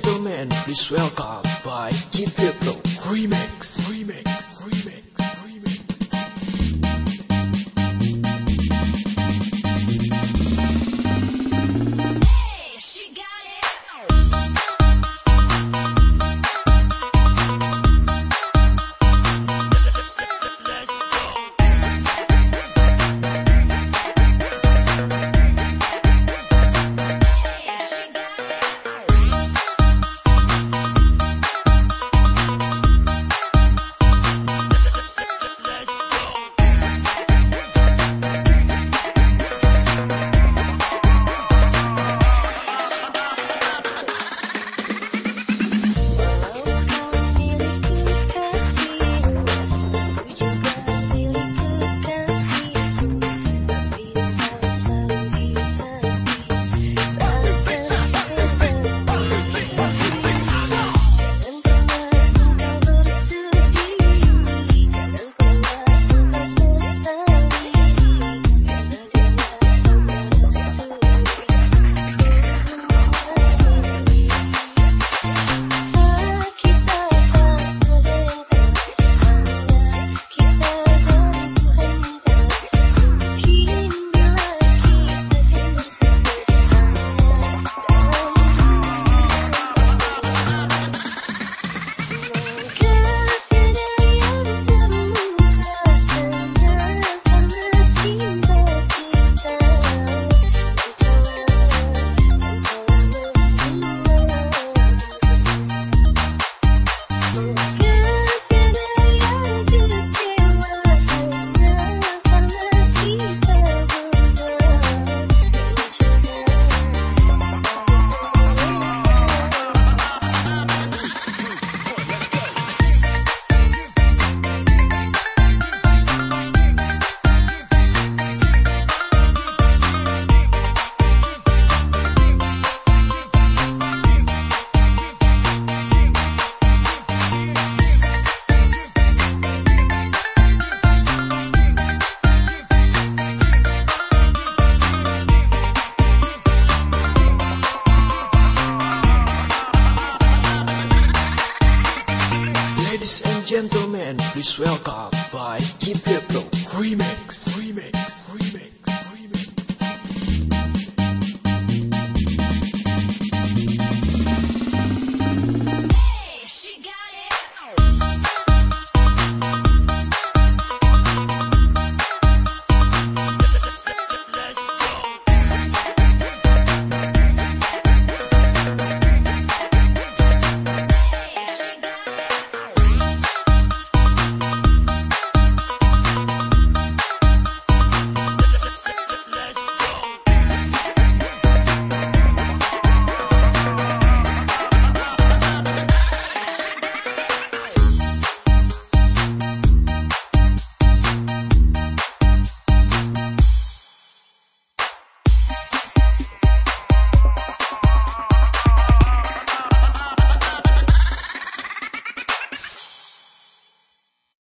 gentlemen, please welcome by GP please welcome by Deep Purple Remix. Remix.